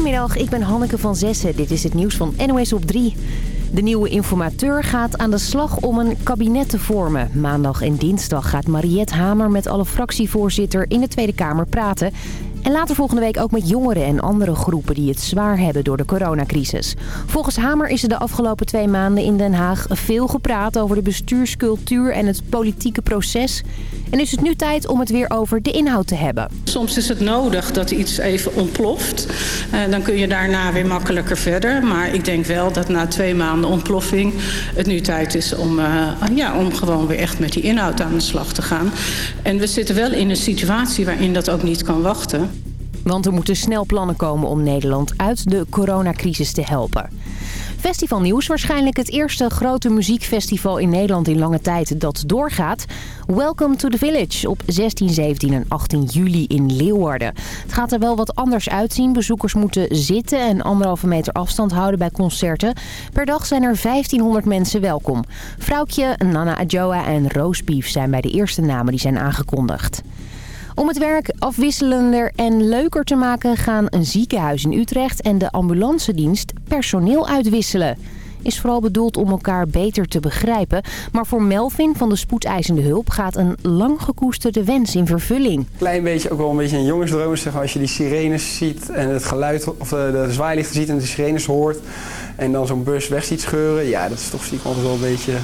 Goedemiddag, ik ben Hanneke van Zessen. Dit is het nieuws van NOS op 3. De nieuwe informateur gaat aan de slag om een kabinet te vormen. Maandag en dinsdag gaat Mariette Hamer met alle fractievoorzitter in de Tweede Kamer praten. En later volgende week ook met jongeren en andere groepen die het zwaar hebben door de coronacrisis. Volgens Hamer is er de afgelopen twee maanden in Den Haag veel gepraat over de bestuurscultuur en het politieke proces. En is het nu tijd om het weer over de inhoud te hebben. Soms is het nodig dat iets even ontploft. Uh, dan kun je daarna weer makkelijker verder. Maar ik denk wel dat na twee maanden ontploffing het nu tijd is om, uh, ja, om gewoon weer echt met die inhoud aan de slag te gaan. En we zitten wel in een situatie waarin dat ook niet kan wachten. Want er moeten snel plannen komen om Nederland uit de coronacrisis te helpen. Festival Nieuws, waarschijnlijk het eerste grote muziekfestival in Nederland in lange tijd dat doorgaat. Welcome to the Village op 16, 17 en 18 juli in Leeuwarden. Het gaat er wel wat anders uitzien. Bezoekers moeten zitten en anderhalve meter afstand houden bij concerten. Per dag zijn er 1500 mensen welkom. Vrouwtje, Nana Adjoa en Roosbeef zijn bij de eerste namen die zijn aangekondigd. Om het werk afwisselender en leuker te maken gaan een ziekenhuis in Utrecht en de ambulancedienst personeel uitwisselen. Is vooral bedoeld om elkaar beter te begrijpen. Maar voor Melvin van de spoedeisende hulp gaat een lang gekoesterde wens in vervulling. Klein beetje ook wel een beetje een jongensdroom. Zeg, als je die sirenes ziet en het geluid of de, de zwaailichten ziet en de sirenes hoort. En dan zo'n bus weg ziet scheuren. Ja, dat is toch stiekem altijd wel een beetje...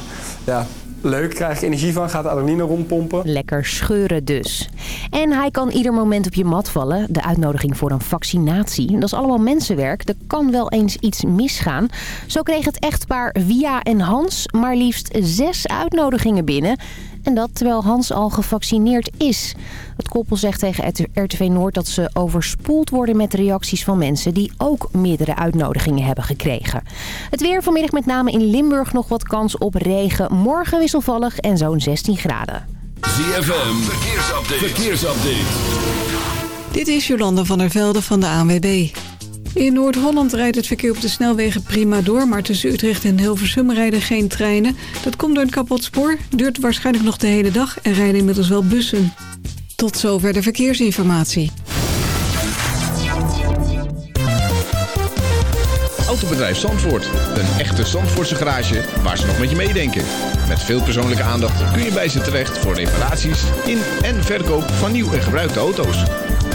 Ja, Leuk, krijg ik energie van, gaat adrenaline rondpompen. Lekker scheuren dus. En hij kan ieder moment op je mat vallen. De uitnodiging voor een vaccinatie. Dat is allemaal mensenwerk. Er kan wel eens iets misgaan. Zo kreeg het echtpaar Via en Hans maar liefst zes uitnodigingen binnen. En dat terwijl Hans al gevaccineerd is. Het koppel zegt tegen RTV Noord dat ze overspoeld worden met reacties van mensen die ook meerdere uitnodigingen hebben gekregen. Het weer vanmiddag met name in Limburg nog wat kans op regen. Morgen wisselvallig en zo'n 16 graden. ZFM, verkeersupdate. verkeersupdate. Dit is Jolanda van der Velde van de ANWB. In Noord-Holland rijdt het verkeer op de snelwegen prima door... maar tussen Utrecht en Hilversum rijden geen treinen. Dat komt door een kapot spoor, duurt waarschijnlijk nog de hele dag... en rijden inmiddels wel bussen. Tot zover de verkeersinformatie. Autobedrijf Zandvoort. Een echte Zandvoortse garage waar ze nog met je meedenken. Met veel persoonlijke aandacht kun je bij ze terecht... voor reparaties in en verkoop van nieuw en gebruikte auto's.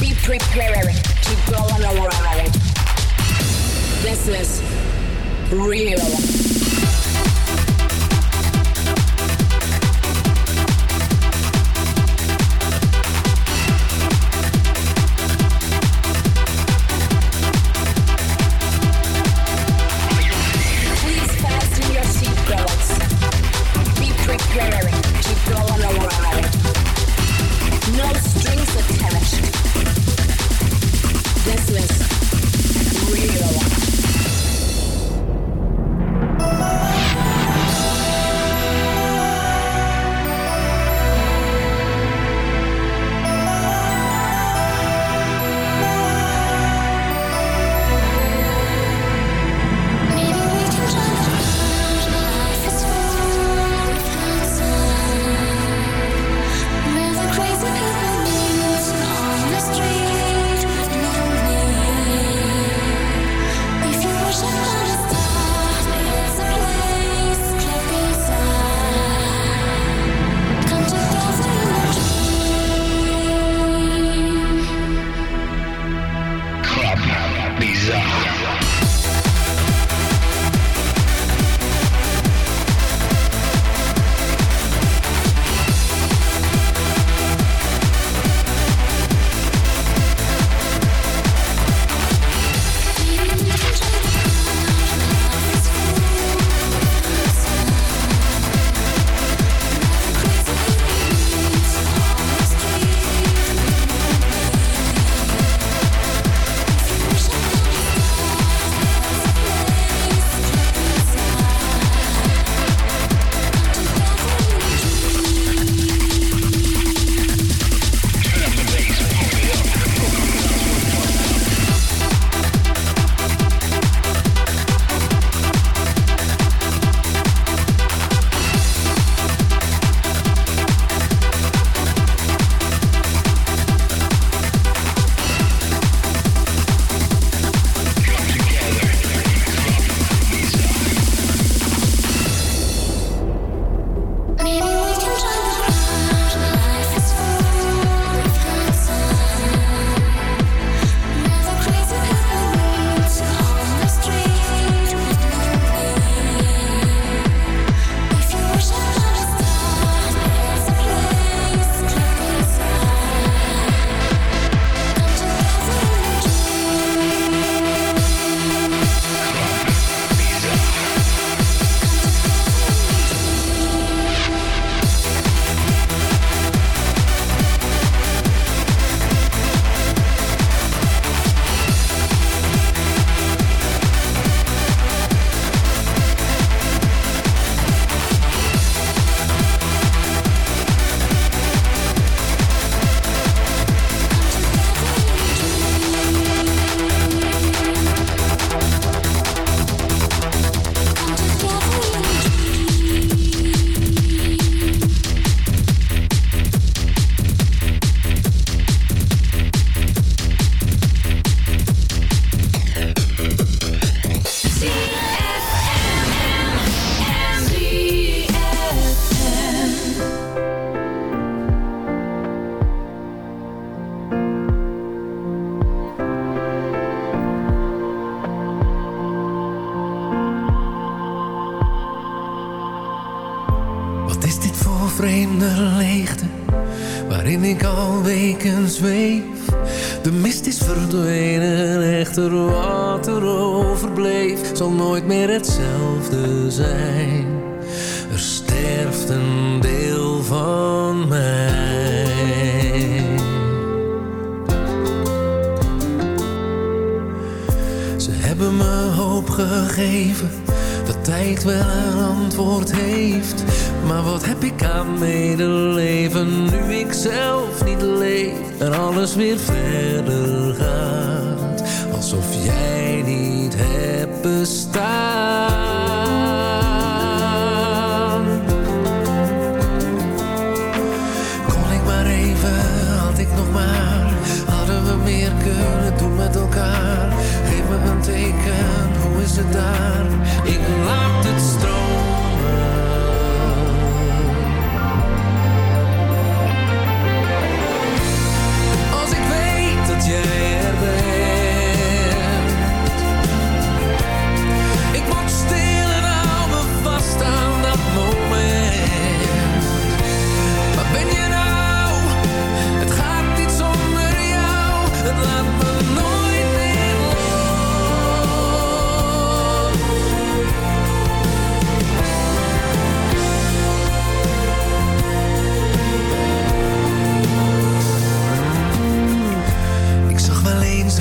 Be prepared. This is real. Ze hebben me hoop gegeven dat tijd wel een antwoord heeft. Maar wat heb ik aan medeleven nu ik zelf niet leef en alles weer verder gaat. Alsof jij niet hebt bestaan. Teken, hoe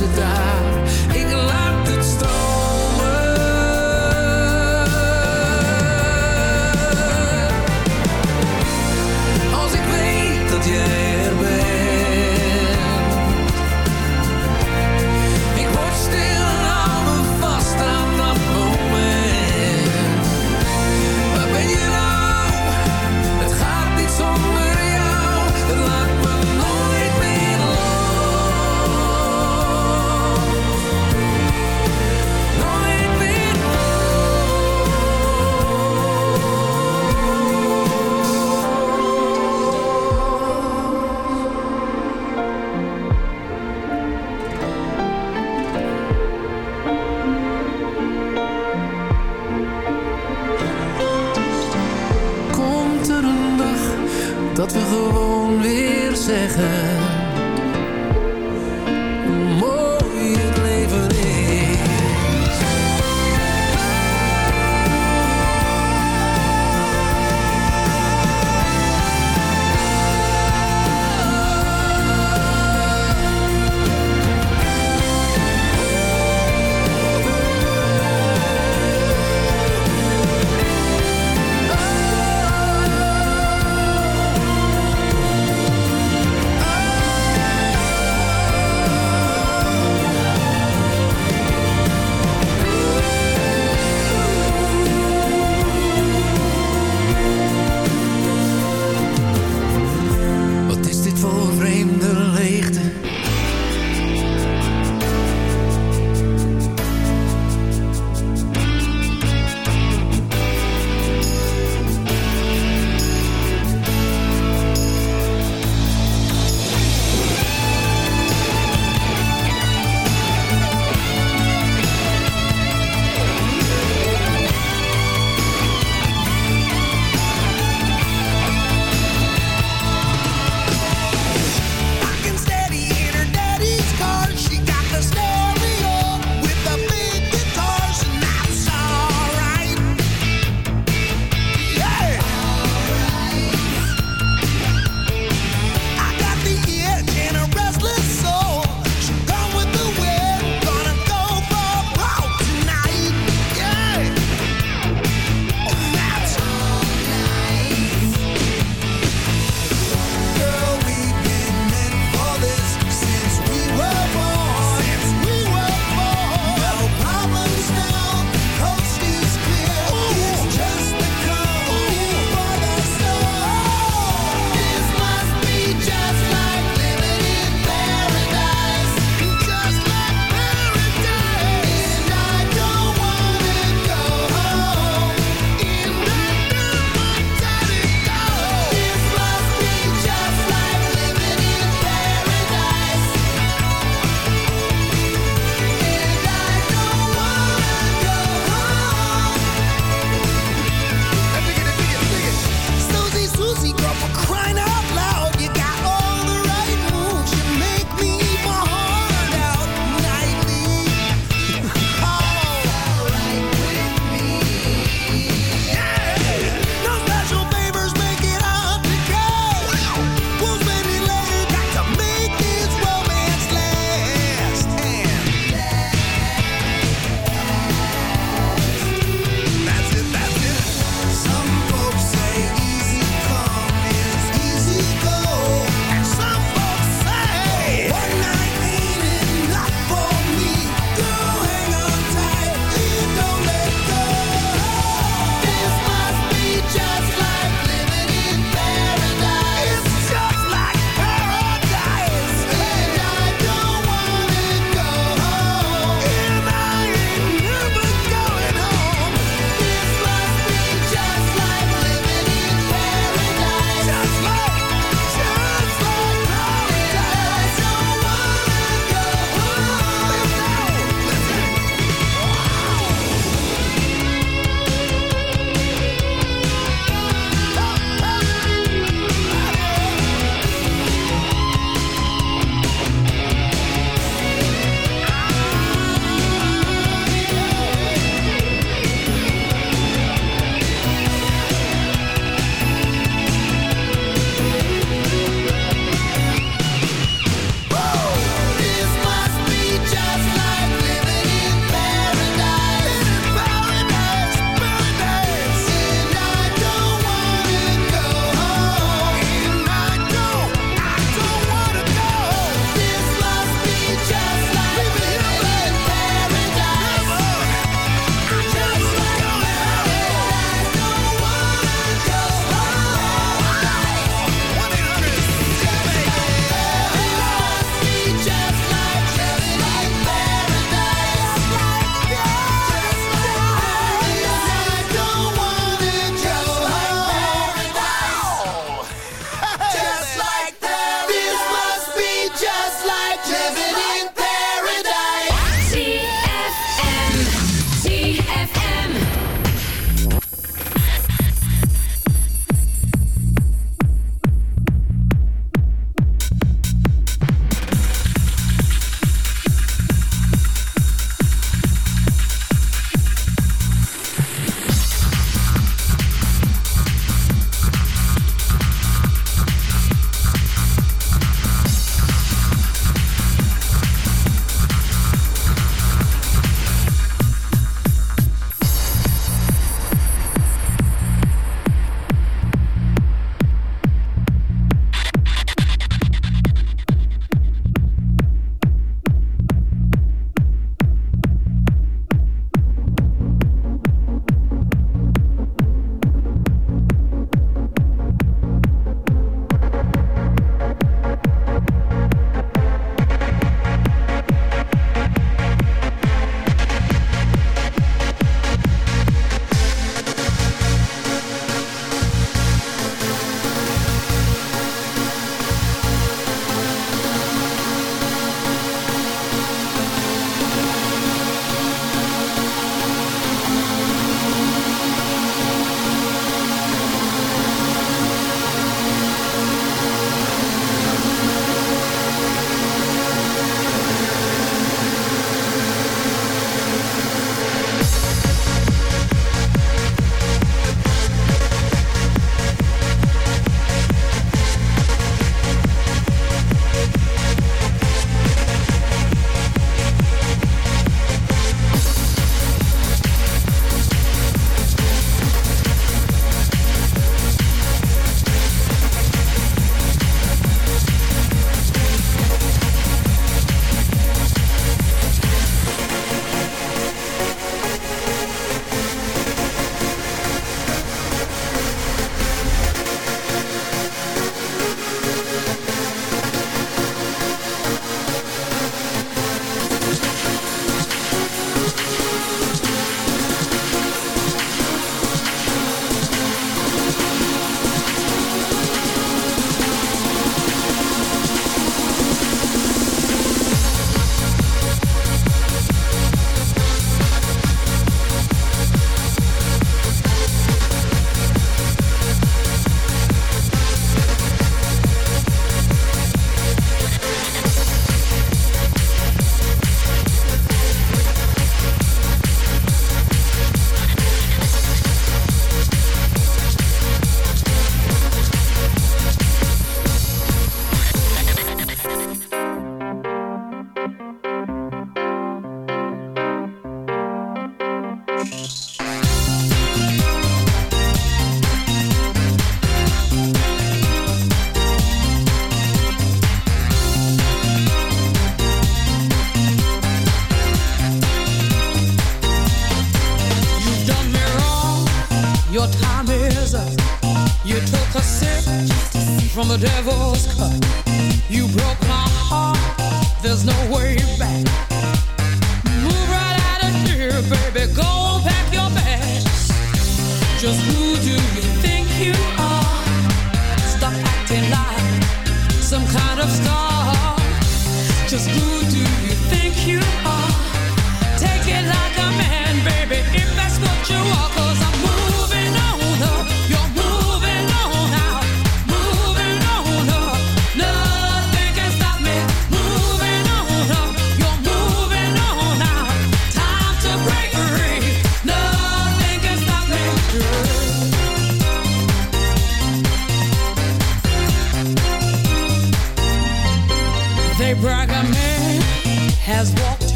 het daar? Ik laat het stromen.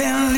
can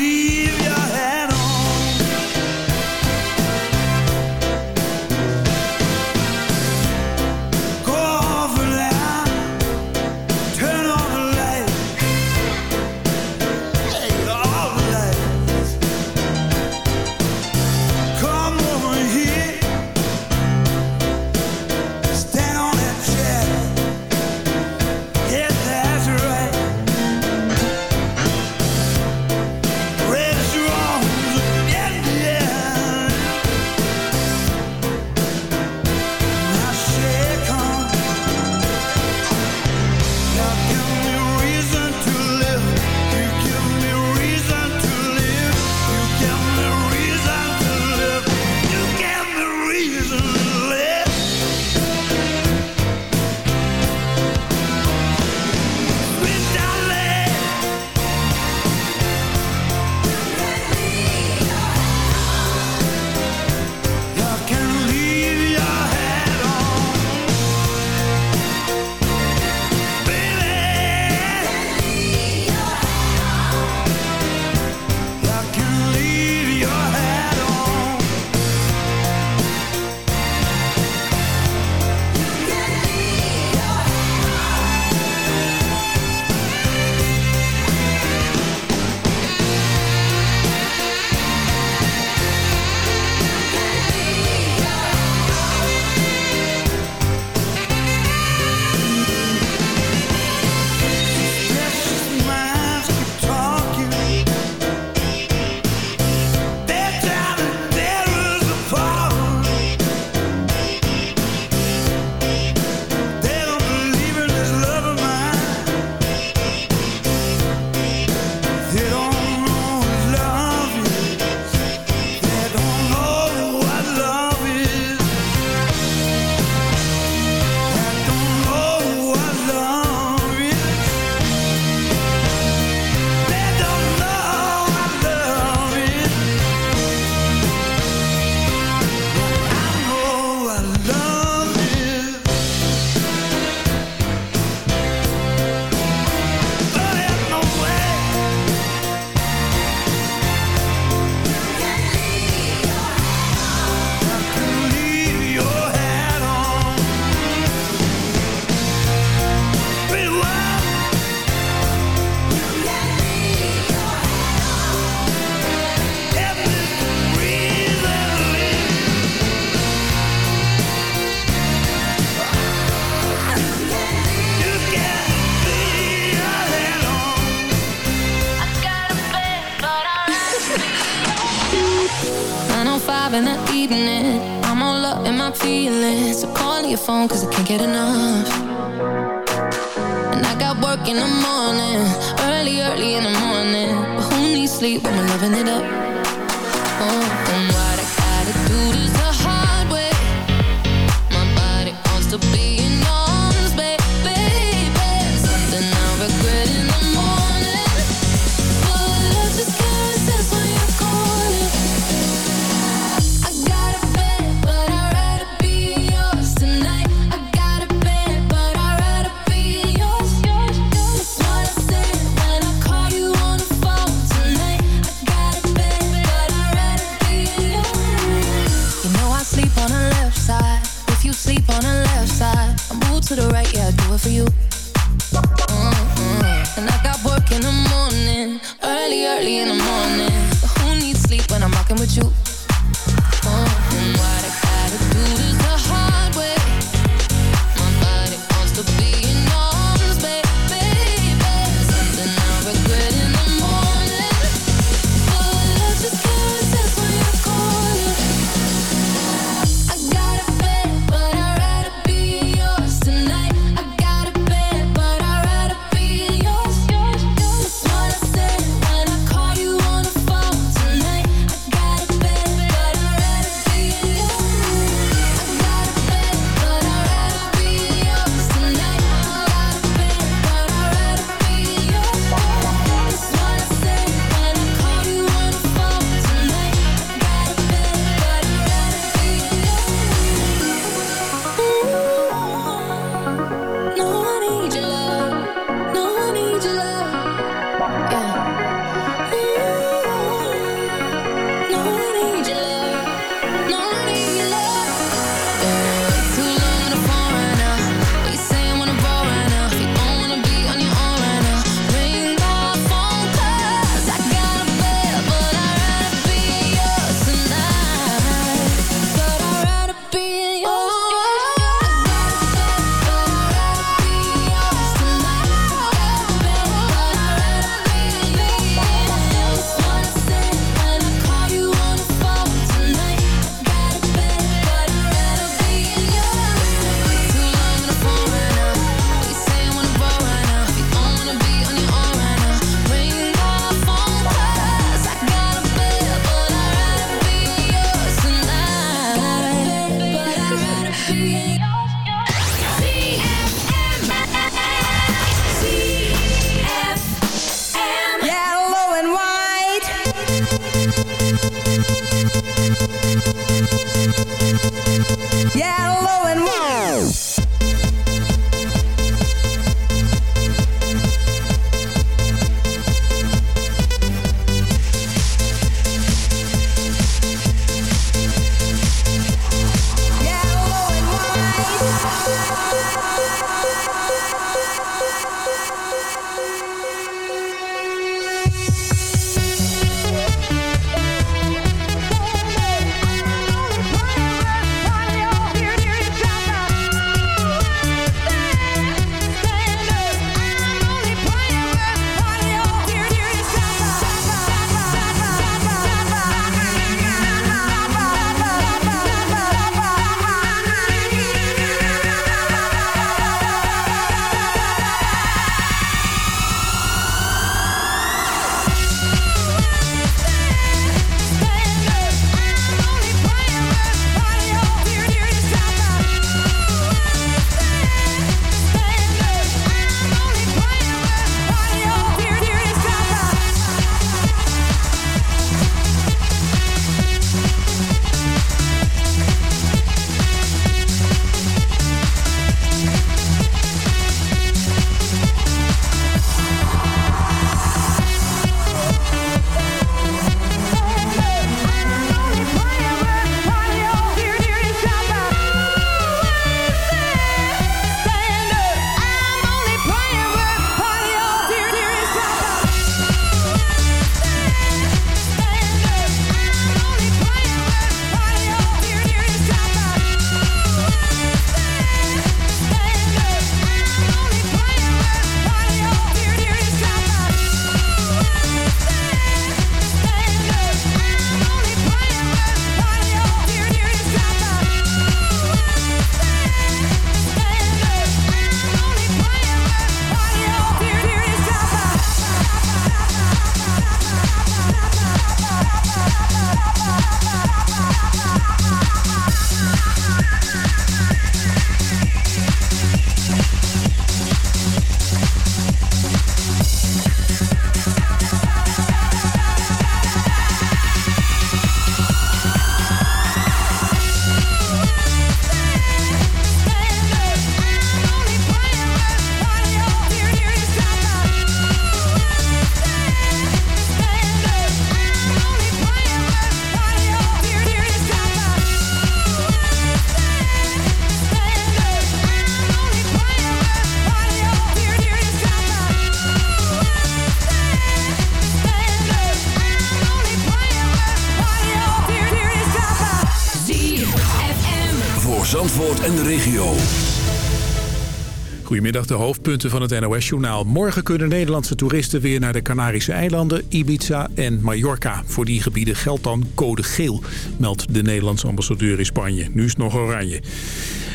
De hoofdpunten van het NOS-journaal. Morgen kunnen Nederlandse toeristen weer naar de Canarische eilanden, Ibiza en Mallorca. Voor die gebieden geldt dan code geel, meldt de Nederlandse ambassadeur in Spanje. Nu is het nog oranje.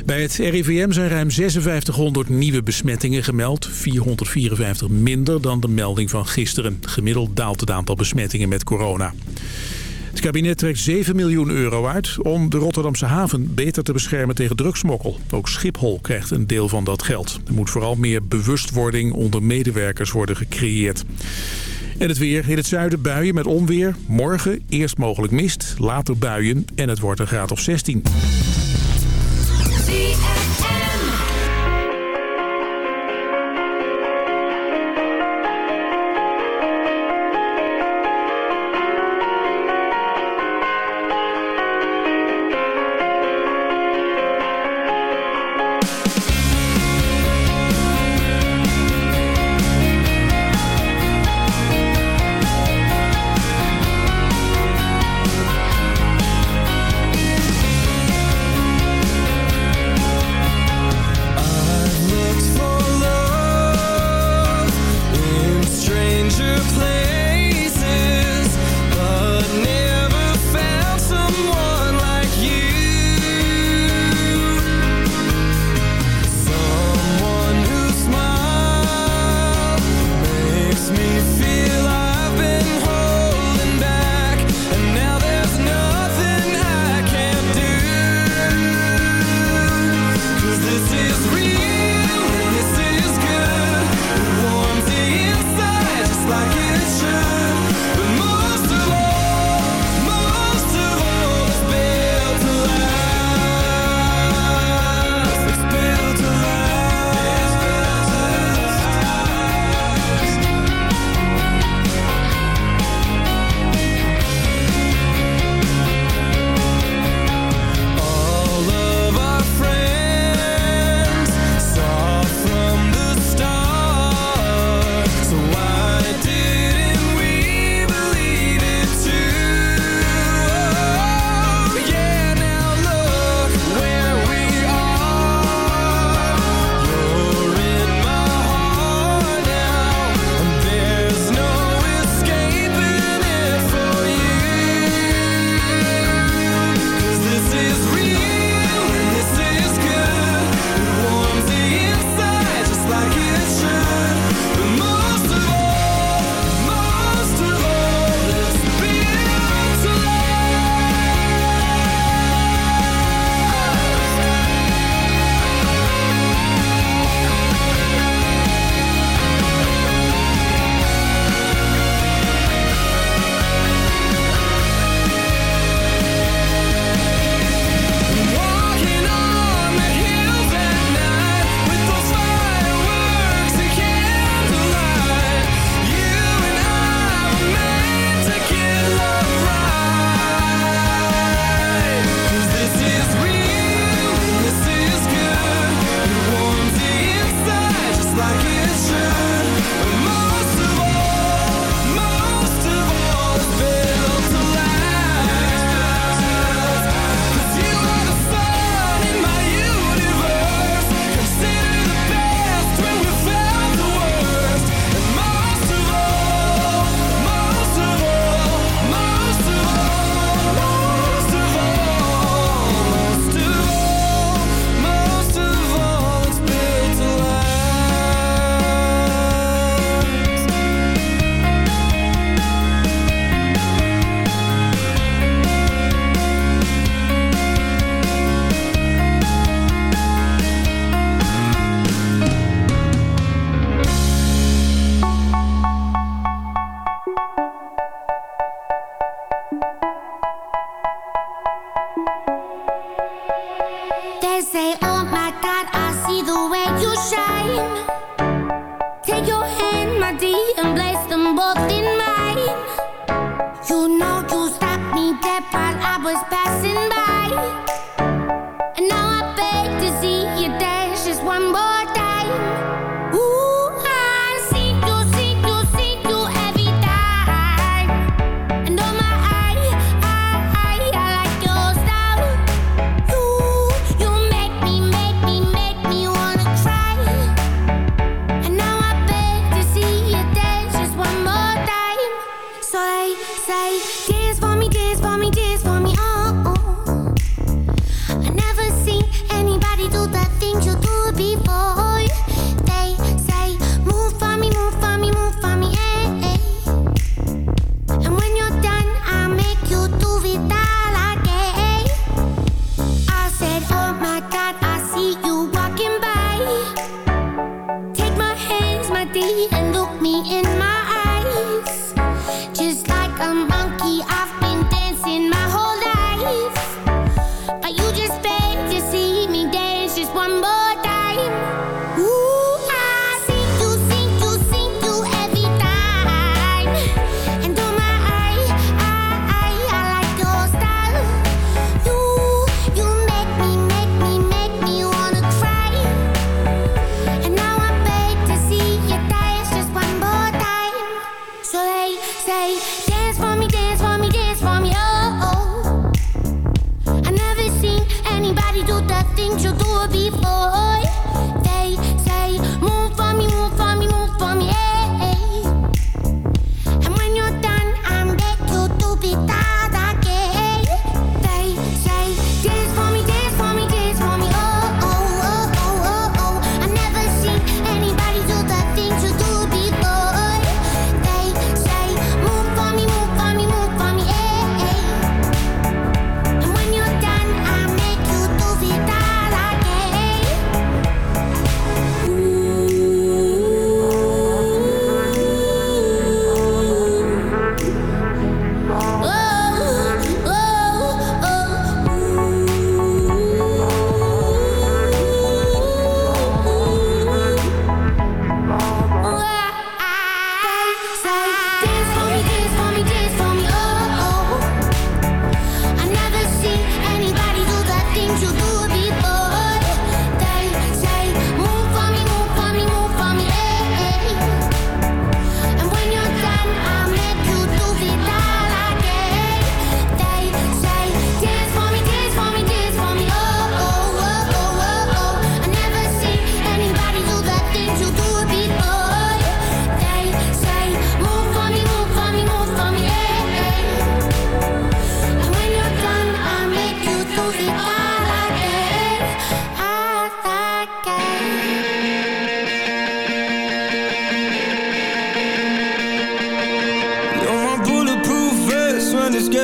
Bij het RIVM zijn ruim 5600 nieuwe besmettingen gemeld. 454 minder dan de melding van gisteren. Gemiddeld daalt het aantal besmettingen met corona. Het kabinet trekt 7 miljoen euro uit om de Rotterdamse haven beter te beschermen tegen drugsmokkel. Ook Schiphol krijgt een deel van dat geld. Er moet vooral meer bewustwording onder medewerkers worden gecreëerd. En het weer. In het zuiden buien met onweer. Morgen eerst mogelijk mist, later buien en het wordt een graad of 16.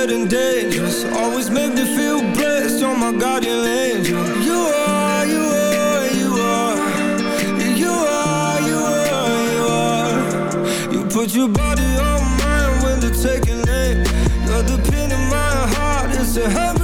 dead and dangerous Always make me feel blessed, you're my guardian angel. You are, you are, you are. You are, you are, you are. You put your body on mine when they're taking it You're the pin in my heart, it's a heaven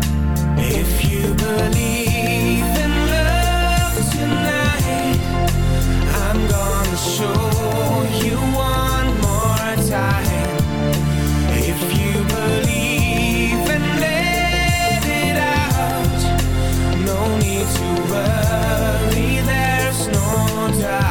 To show you one more time. If you believe and let it out, no need to worry, there's no doubt.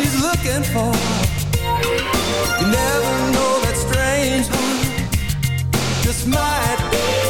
she's looking for. You never know that strange one just might be.